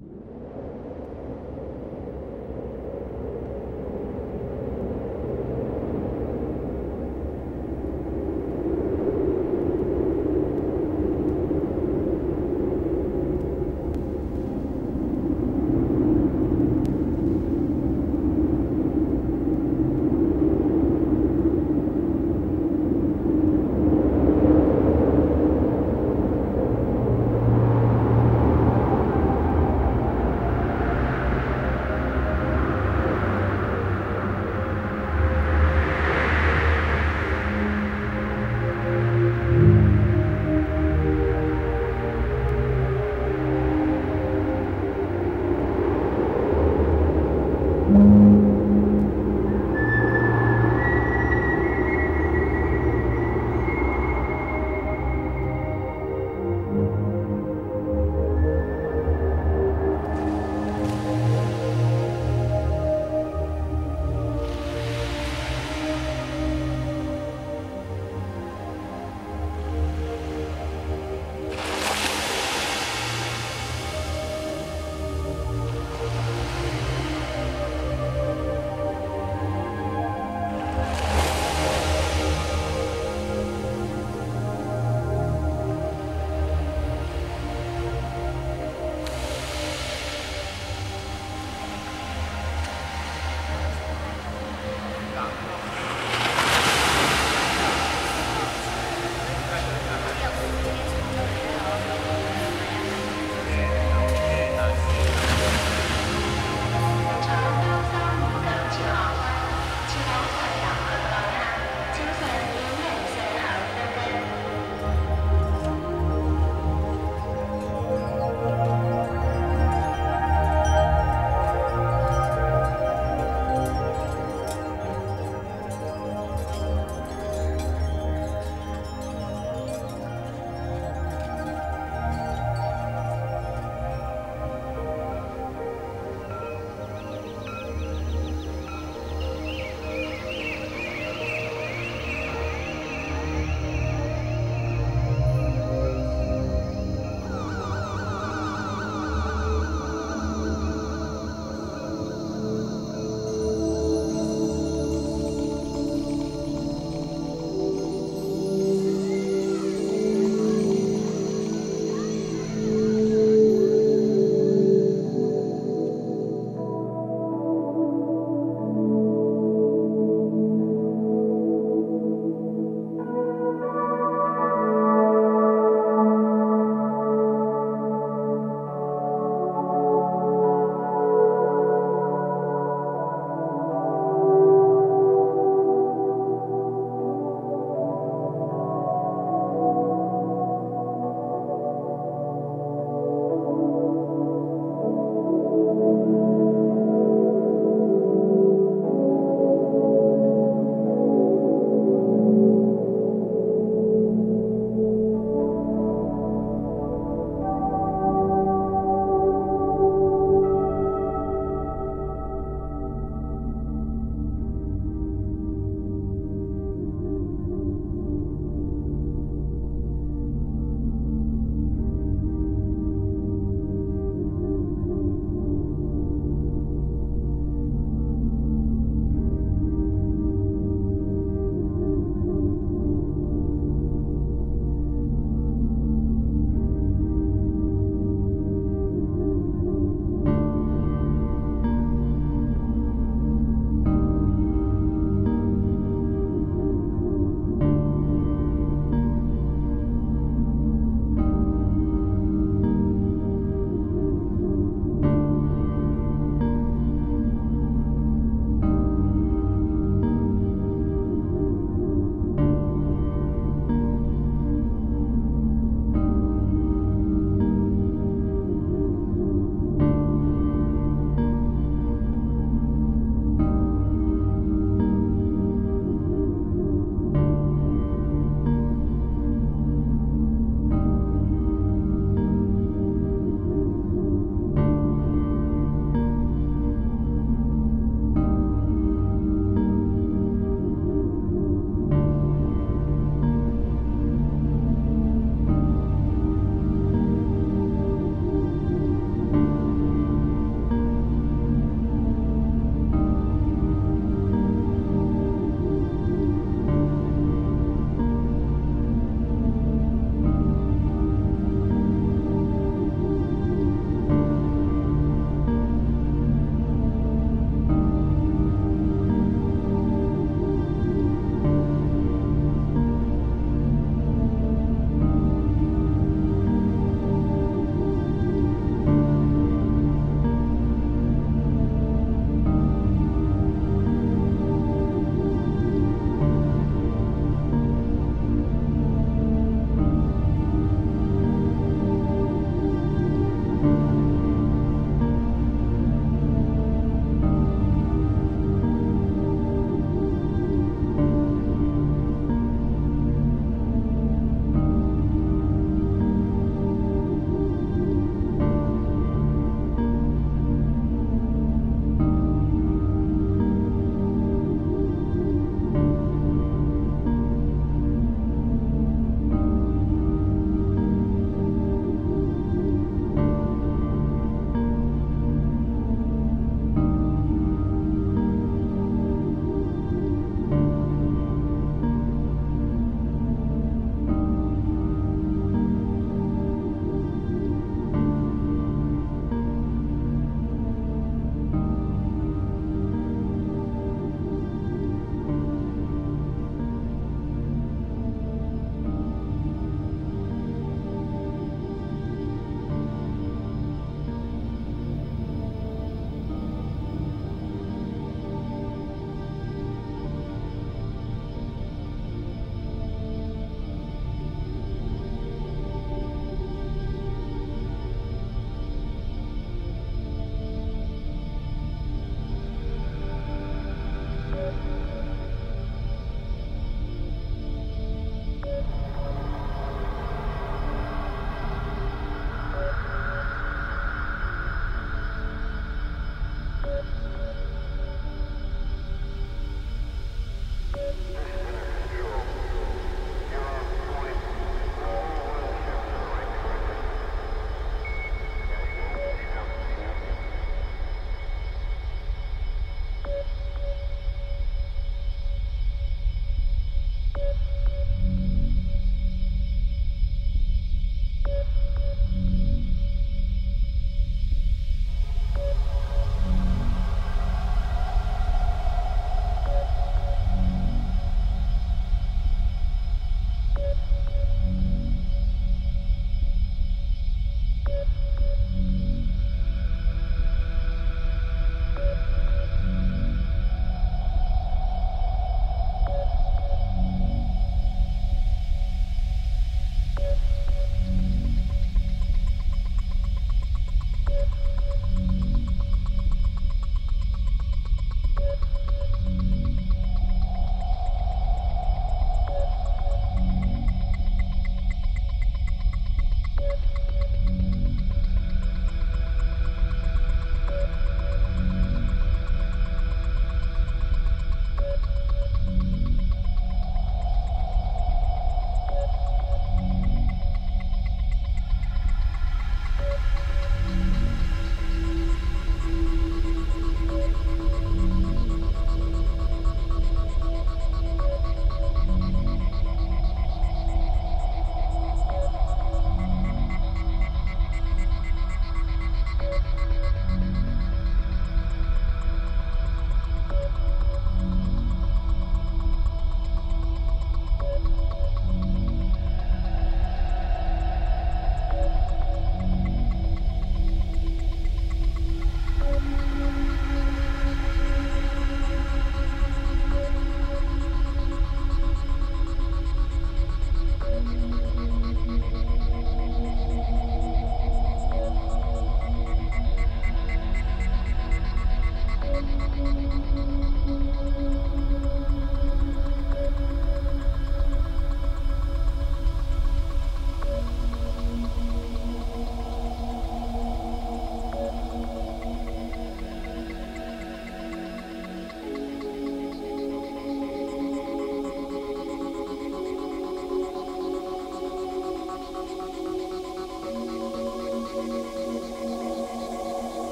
you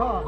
Rồi,